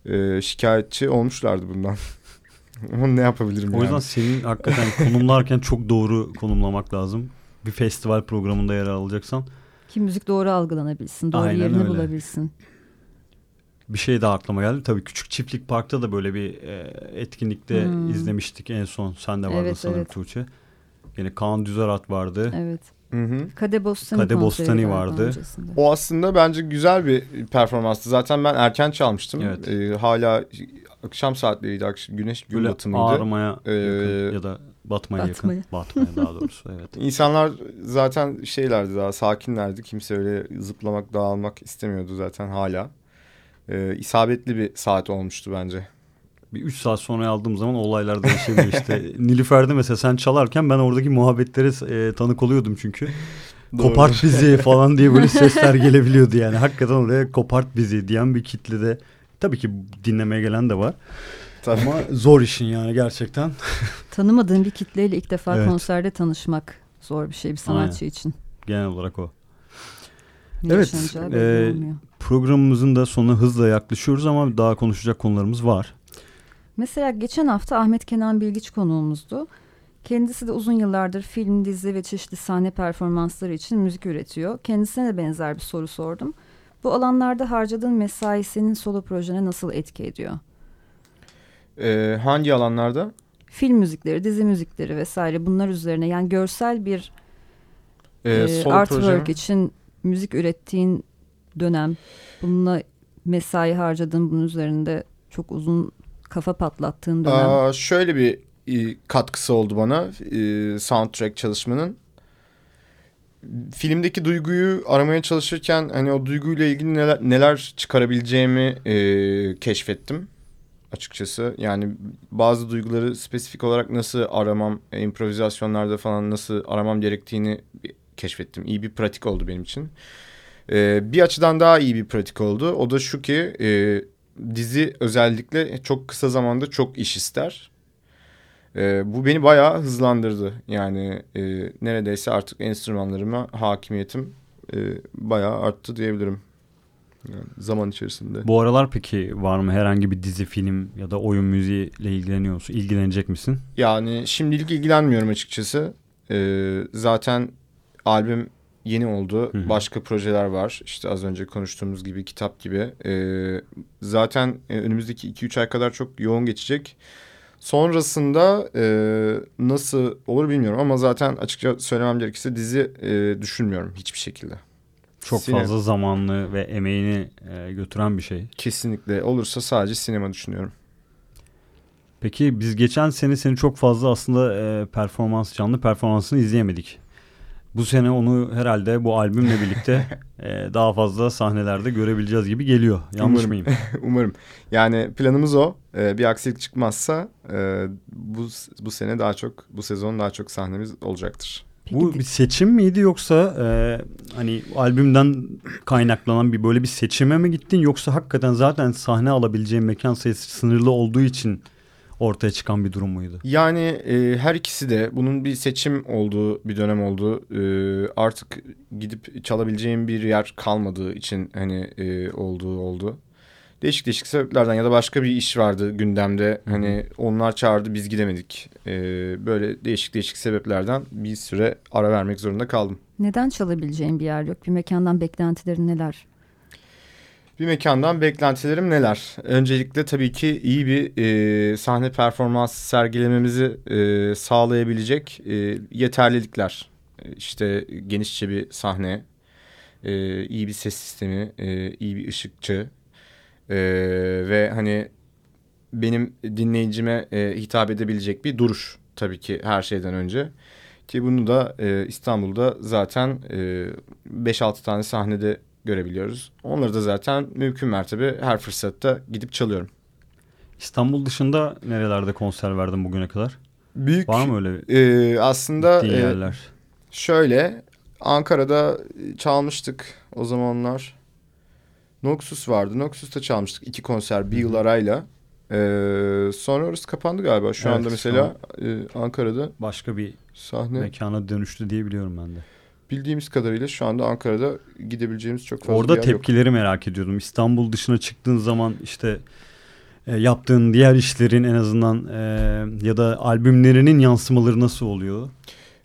e, şikayetçi olmuşlardı bundan. Ama ne yapabilirim O yani? yüzden senin hakikaten konumlarken çok doğru konumlamak lazım. Bir festival programında yer alacaksan Ki müzik doğru algılanabilsin, doğru Aynen yerini öyle. bulabilsin. Bir şey daha aklıma geldi. Tabii Küçük Çiftlik Park'ta da böyle bir e, etkinlikte Hmm. izlemiştik en son. Sen de vardın Evet, sanırım evet. Tuğçe. Yine Kaan Düzerat vardı. Evet. Hı hı. Kade Bostani Kade Bostani vardı öncesinde. O aslında bence güzel bir performanstı. Zaten ben erken çalmıştım. Evet. E, hala akşam saatleriydi. Güneş gün Böyle batımıydı. ağrımaya Ee, yakın ya da batmaya, Batmaya. yakın. Batmaya daha doğrusu evet. İnsanlar zaten şeylerdi daha sakinlerdi. Kimse öyle zıplamak, dağılmak istemiyordu zaten hala. Ee, isabetli bir saat olmuştu bence. Bir 3 saat sonra aldığım zaman olaylar değişebilir işte. Nilüfer'de mesela sen çalarken ben oradaki muhabbetlere e, tanık oluyordum çünkü. Kopart bizi falan diye böyle sesler gelebiliyordu yani. Hakikaten oraya kopart bizi diyen bir kitlede. Tabii ki dinlemeye gelen de var. Tabii. Ama zor işin yani gerçekten. Tanımadığın bir kitleyle ilk defa Evet. konserde tanışmak zor bir şey bir sanatçı için. Genel olarak o. Ne Evet, e. Programımızın da sonuna hızla yaklaşıyoruz ama daha konuşacak konularımız var. Mesela geçen hafta Ahmet Kenan Bilgiç konuğumuzdu. Kendisi de uzun yıllardır film, dizi ve çeşitli sahne performansları için müzik üretiyor. Kendisine de benzer bir soru sordum. Bu alanlarda harcadığın mesai senin solo projene nasıl etki ediyor? Ee, hangi alanlarda? Film müzikleri, dizi müzikleri vesaire bunlar üzerine yani görsel bir Ee, e, solo artwork projem. için müzik ürettiğin dönem bununla mesai harcadığın bunun üzerinde çok uzun kafa patlattığın dönem. Aa, şöyle bir e, katkısı oldu bana e, soundtrack çalışmanın. Filmdeki duyguyu aramaya çalışırken hani o duyguyla ilgili neler, neler çıkarabileceğimi e, keşfettim açıkçası. Yani bazı duyguları spesifik olarak nasıl aramam, improvizasyonlarda falan nasıl aramam gerektiğini keşfettim. İyi bir pratik oldu benim için. E, bir açıdan daha iyi bir pratik oldu. O da şu ki e, dizi özellikle çok kısa zamanda çok iş ister. Ee, bu beni bayağı hızlandırdı. Yani e, neredeyse artık enstrümanlarıma hakimiyetim e, bayağı arttı diyebilirim. Yani zaman içerisinde. Bu aralar peki var mı herhangi bir dizi, film ya da oyun müziği ile ilgileniyor musun? İlgilenecek misin? Yani şimdilik ilgilenmiyorum açıkçası. Ee, zaten albüm yeni oldu. Hı hı. Başka projeler var. İşte az önce konuştuğumuz gibi kitap gibi. Ee, zaten e, önümüzdeki 2-3 ay kadar çok yoğun geçecek. Sonrasında e, nasıl olur bilmiyorum ama zaten açıkça söylemem gerekirse dizi e, düşünmüyorum hiçbir şekilde. Çok Sine- fazla zamanlı ve emeğini e, götüren bir şey. Kesinlikle olursa sadece sinema düşünüyorum. Peki biz geçen sene seni çok fazla aslında e, performans canlı performansını izleyemedik. Bu sene onu herhalde bu albümle birlikte e, daha fazla sahnelerde görebileceğiz gibi geliyor. Yanlış Umarım. mıyım? Umarım. Yani planımız o. Ee, bir aksilik çıkmazsa e, bu bu sene daha çok bu sezon daha çok sahnemiz olacaktır. Peki, Bu bir seçim miydi yoksa e, hani albümden kaynaklanan bir böyle bir seçime mi gittin yoksa hakikaten zaten sahne alabileceğin mekan sayısı sınırlı olduğu için ortaya çıkan bir durum muydu? Yani e, her ikisi de bunun bir seçim olduğu bir dönem oldu. E, artık gidip çalabileceğim bir yer kalmadığı için hani e, olduğu oldu. Değişik değişik sebeplerden ya da başka bir iş vardı gündemde. Hani onlar çağırdı biz gidemedik. E, böyle değişik değişik sebeplerden bir süre ara vermek zorunda kaldım. Neden çalabileceğin bir yer yok? Bir mekandan beklentilerin neler? Bir mekandan beklentilerim neler? Öncelikle tabii ki iyi bir e, sahne performansı sergilememizi e, sağlayabilecek e, yeterlilikler. E, İşte genişçe bir sahne, e, iyi bir ses sistemi, e, iyi bir ışıkçı e, ve hani benim dinleyicime e, hitap edebilecek bir duruş tabii ki her şeyden önce. Ki bunu da e, İstanbul'da zaten e, 5-6 tane sahnede görebiliyoruz. Onları da zaten mümkün mertebe her fırsatta gidip çalıyorum. İstanbul dışında nerelerde konser verdin bugüne kadar? Büyük Var mı öyle e, aslında e, yerler? şöyle Ankara'da çalmıştık o zamanlar. Noxus vardı. Noxus'ta çalmıştık iki konser bir yıl arayla. E, sonra orası kapandı galiba. Şu Evet, anda mesela e, Ankara'da Başka bir sahne mekana dönüştü diye biliyorum ben de. Bildiğimiz kadarıyla şu anda Ankara'da gidebileceğimiz çok fazla Orada yer yok. tepkileri merak ediyordum. İstanbul dışına çıktığın zaman işte e, yaptığın diğer işlerin en azından e, ya da albümlerinin yansımaları nasıl oluyor?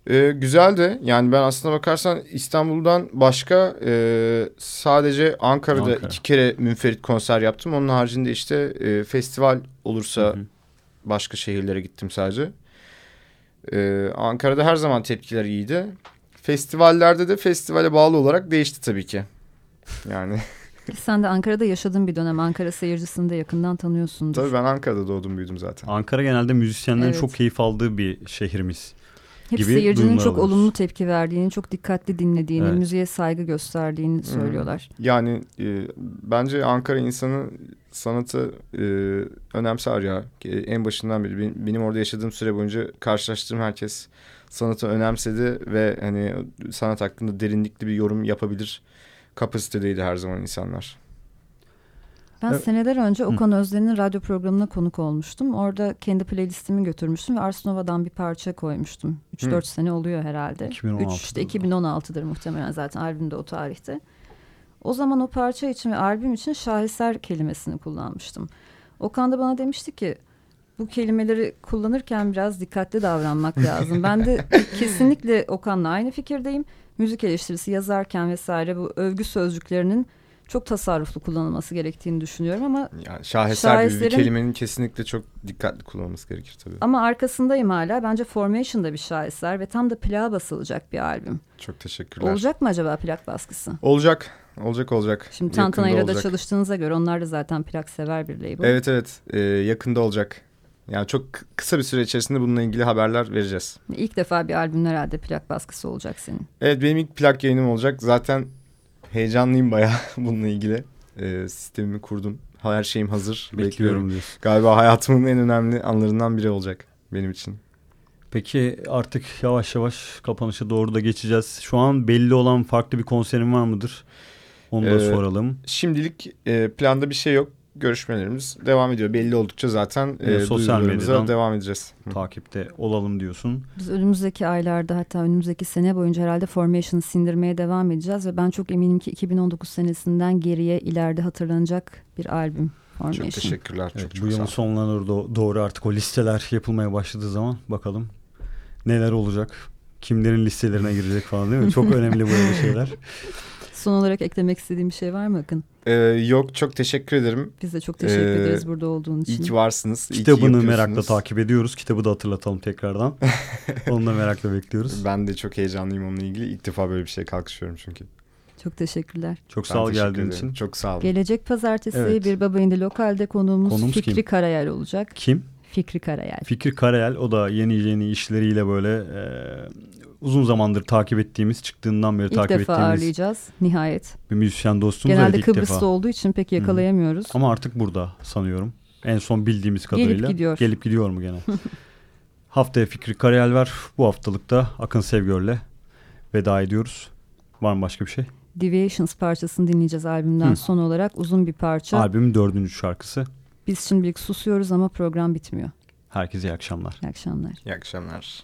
Ee, güzeldi. Yani ben aslına bakarsan İstanbul'dan başka e, sadece Ankara'da Ankara. iki kere münferit konser yaptım. Onun haricinde işte e, festival olursa Hı hı. başka şehirlere gittim sadece. Ee, Ankara'da her zaman tepkiler iyiydi. Festivallerde de festivale bağlı olarak değişti tabii ki. Yani sen de Ankara'da yaşadığın bir dönem Ankara seyircisini de yakından tanıyorsundur. tabii ben Ankara'da doğdum büyüdüm zaten. Ankara genelde müzisyenlerin Evet. çok keyif aldığı bir şehrimiz. Hep gibi seyircinin çok alıyoruz. olumlu tepki verdiğini, çok dikkatli dinlediğini, Evet. müziğe saygı gösterdiğini söylüyorlar. Yani e, bence Ankara insanı sanatı e, önemser ya. En başından beri benim orada yaşadığım süre boyunca karşılaştığım herkes sanatı önemsedi ve hani sanat hakkında derinlikli bir yorum yapabilir kapasitedeydi her zaman insanlar. Ben Evet. seneler önce Okan Özden'in radyo programına konuk olmuştum. Orada kendi playlistimi götürmüştüm ve Ars Nova'dan bir parça koymuştum. 3-4 Hı. sene oluyor herhalde. 2016'dır 3 işte 2016'dır muhtemelen zaten albümde o tarihte. O zaman o parça için ve albüm için şaheser kelimesini kullanmıştım. Okan da bana demişti ki bu kelimeleri kullanırken biraz dikkatli davranmak lazım. Ben de kesinlikle Okan'la aynı fikirdeyim. Müzik eleştirisi yazarken vesaire bu övgü sözcüklerinin çok tasarruflu kullanılması gerektiğini düşünüyorum ama Yani şaheser gibi bir kelimenin kesinlikle çok dikkatli kullanılması gerekir tabii. ama arkasındayım hala. Bence Formation'da bir şaheser ve tam da plağa basılacak bir albüm. Çok teşekkürler. Olacak mı acaba plak baskısı? Olacak. Olacak olacak. Şimdi Tantana'yla da olacak. çalıştığınıza göre onlar da zaten plak sever bir label. Evet evet Ee, yakında olacak. Yani çok kısa bir süre içerisinde bununla ilgili haberler vereceğiz. İlk defa bir albüm herhalde plak baskısı olacak senin. Evet benim ilk plak yayınım olacak. Zaten heyecanlıyım bayağı bununla ilgili. Ee, sistemimi kurdum. Her şeyim hazır. Bekliyorum. Bekliyorum diyorsun. Galiba hayatımın en önemli anlarından biri olacak benim için. Peki artık yavaş yavaş kapanışa doğru da geçeceğiz. Şu an belli olan farklı bir konserin var mıdır? Onu da Ee, soralım. Şimdilik e, planda bir şey yok. Görüşmelerimiz devam ediyor. Belli oldukça zaten e, sosyal medyadan devam edeceğiz. Takipte olalım diyorsun. Biz önümüzdeki aylarda hatta önümüzdeki sene boyunca herhalde Formation'ı sindirmeye devam edeceğiz ve ben çok eminim ki 2019 senesinden geriye ileride hatırlanacak bir albüm Formation. Çok teşekkürler. Evet, çok bu çok yılın doğru, doğru artık o listeler yapılmaya başladığı zaman bakalım neler olacak. Kimlerin listelerine girecek falan değil mi? Çok önemli böyle şeyler. Son olarak eklemek istediğim bir şey var mı Akın? Ee, yok çok teşekkür ederim. Biz de çok teşekkür Ee, ederiz burada olduğun için. İyi ki varsınız. ki Kitabını yapıyorsunuz. merakla takip ediyoruz. Kitabı da hatırlatalım tekrardan. Onu da merakla bekliyoruz. Ben de çok heyecanlıyım onunla ilgili. İlk defa böyle bir şey kalkışıyorum çünkü. Çok teşekkürler. Çok Ben sağ ol geldiğin ederim. için. Çok sağ olun. Gelecek pazartesi Evet. bir baba indi lokalde konuğumuz, Konuğumuz Fikri kim? Karayel olacak. Kim? Fikri Karayel. Fikri Karayel o da yeni yeni işleriyle böyle e, uzun zamandır takip ettiğimiz, çıktığından beri İlk takip defa ettiğimiz ağırlayacağız nihayet. bir müzisyen dostumuz. Genelde evet, ilk Kıbrıs'ta defa. olduğu için pek yakalayamıyoruz. Ama artık burada sanıyorum. En son bildiğimiz kadarıyla. gidiyor. Gelip gidiyor mu gene? Haftaya Fikri Karayel var. Bu haftalıkta Akın Sevgör'le veda ediyoruz. Var mı başka bir şey? Deviations parçasını dinleyeceğiz albümden Hı. son olarak. Uzun bir parça. Albümün dördüncü şarkısı. Biz şimdilik susuyoruz ama program bitmiyor. Herkese iyi akşamlar. İyi akşamlar. İyi akşamlar.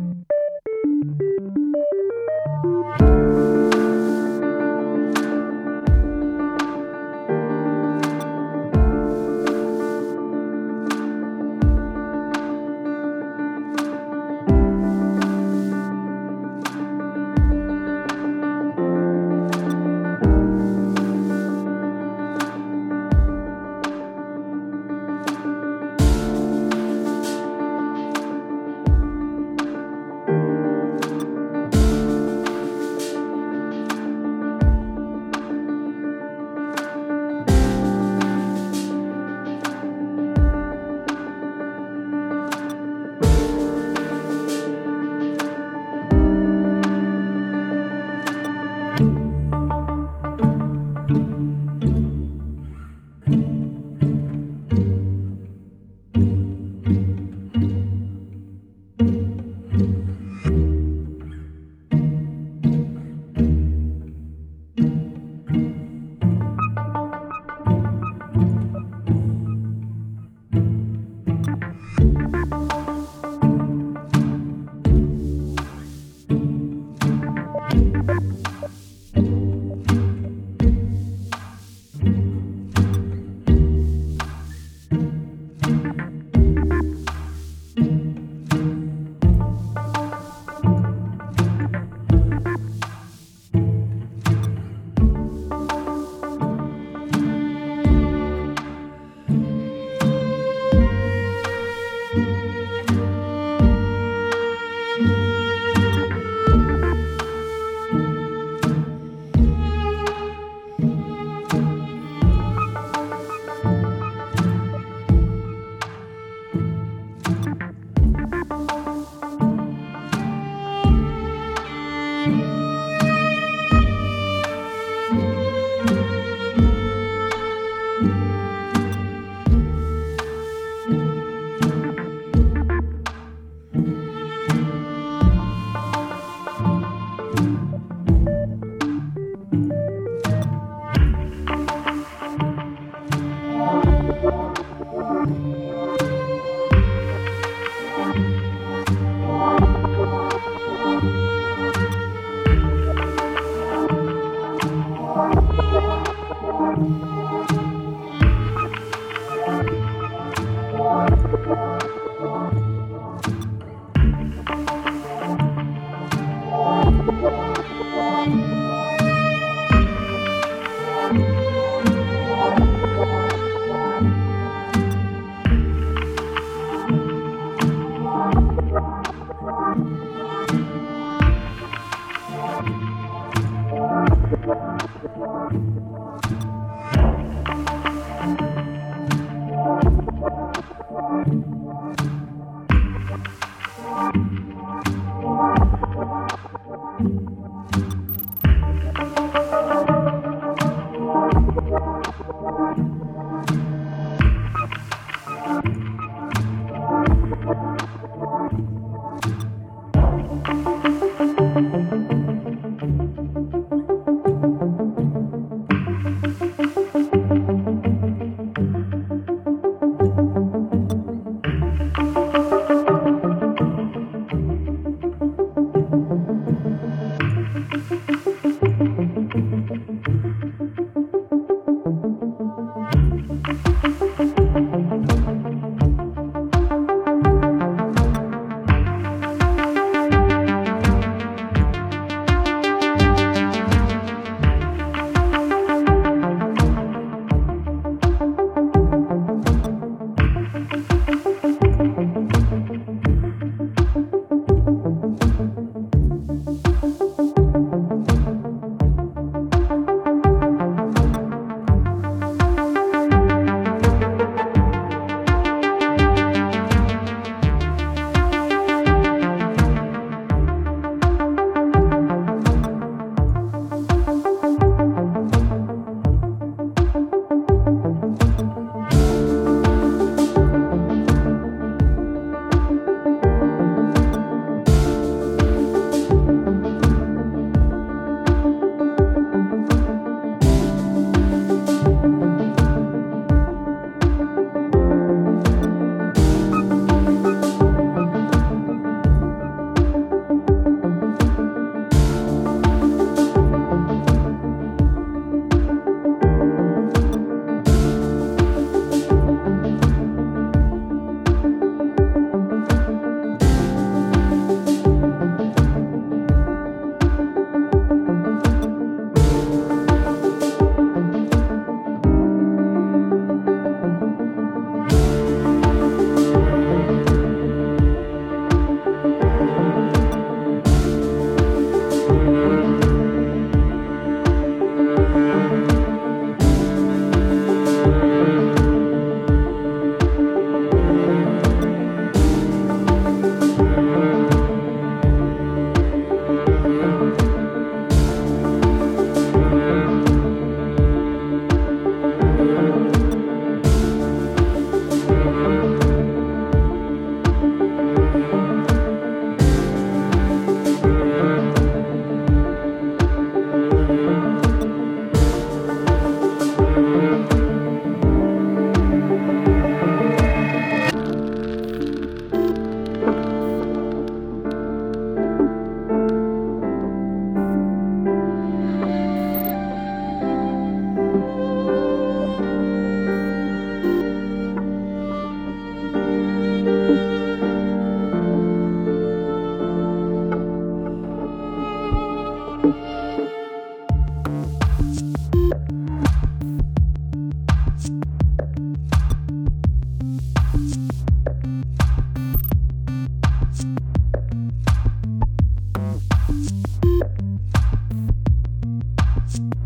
you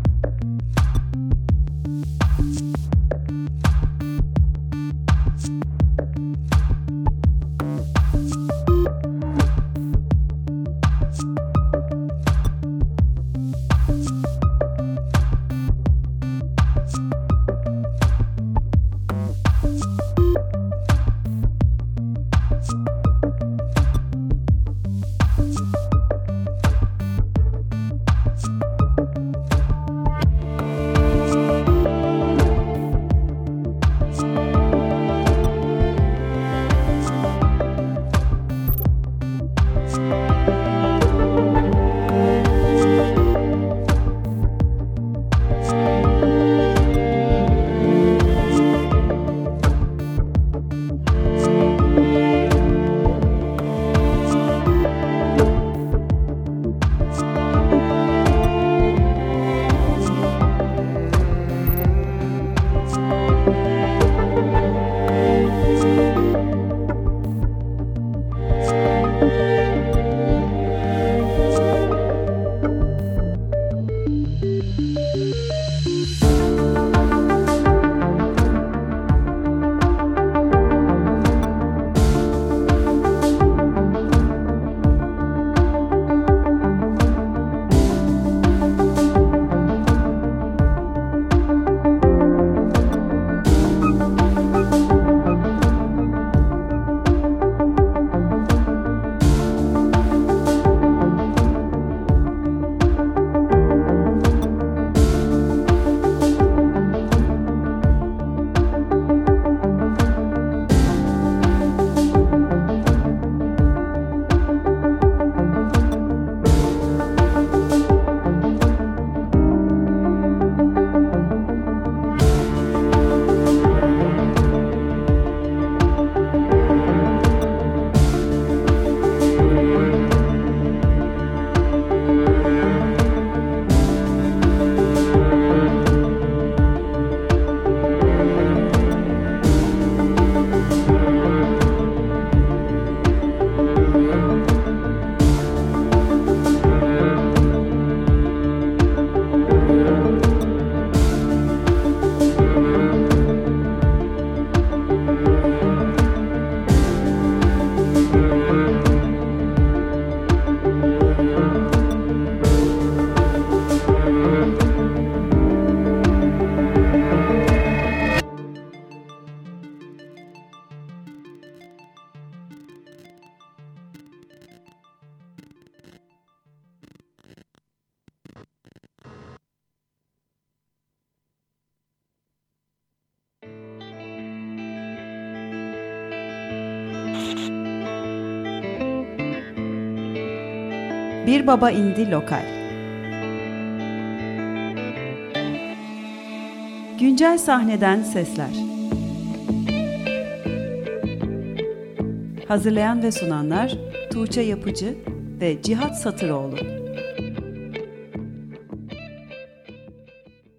Baba indi Lokal. Güncel sahneden sesler. Hazırlayan ve sunanlar Tuğçe Yapıcı ve Cihat Satıroğlu